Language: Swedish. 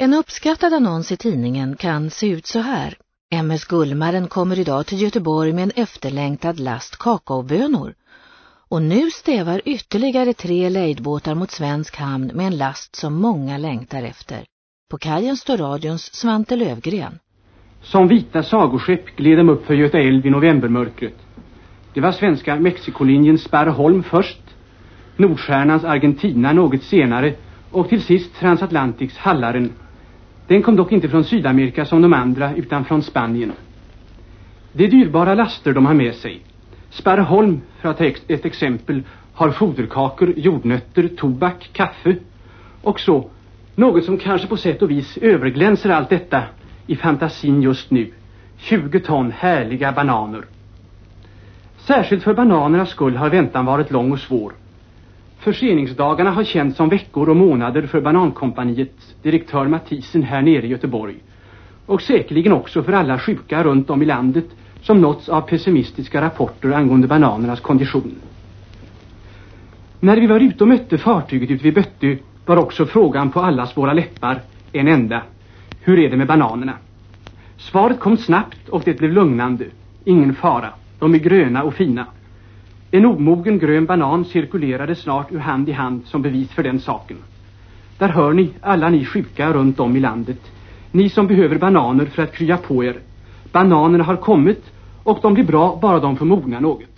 En uppskattad annons i tidningen kan se ut så här. MS Gullmaren kommer idag till Göteborg med en efterlängtad last kakaobönor. Och nu stävar ytterligare tre lejdbåtar mot svensk hamn med en last som många längtar efter. På kajen står radions Svante Lövgren. Som vita sagoskepp gled de upp för Göta älv i novembermörkret. Det var svenska Mexikolinjen Sparreholm först, Nordstjärnans Argentina något senare och till sist Transatlantics Hallaren. Den kom dock inte från Sydamerika som de andra utan från Spanien. Det är dyrbara laster de har med sig. Sparreholm, för att ta ett exempel, har foderkakor, jordnötter, tobak, kaffe och så, något som kanske på sätt och vis överglänser allt detta i fantasin just nu. 20 ton härliga bananer. Särskilt för bananernas skull har väntan varit lång och svår. Förseningsdagarna har känts som veckor och månader för Banankompaniets direktör Mathisen här nere i Göteborg. Och säkerligen också för alla sjuka runt om i landet som nåtts av pessimistiska rapporter angående bananernas kondition. När vi var ute och mötte fartyget ute vid Böttö var också frågan på allas våra läppar en enda. Hur är det med bananerna? Svaret kom snabbt och det blev lugnande. Ingen fara. De är gröna och fina. En omogen grön banan cirkulerade snart ur hand i hand som bevis för den saken. Där hör ni, alla ni sjuka runt om i landet. Ni som behöver bananer för att krya på er. Bananerna har kommit och de blir bra bara de får mogna något.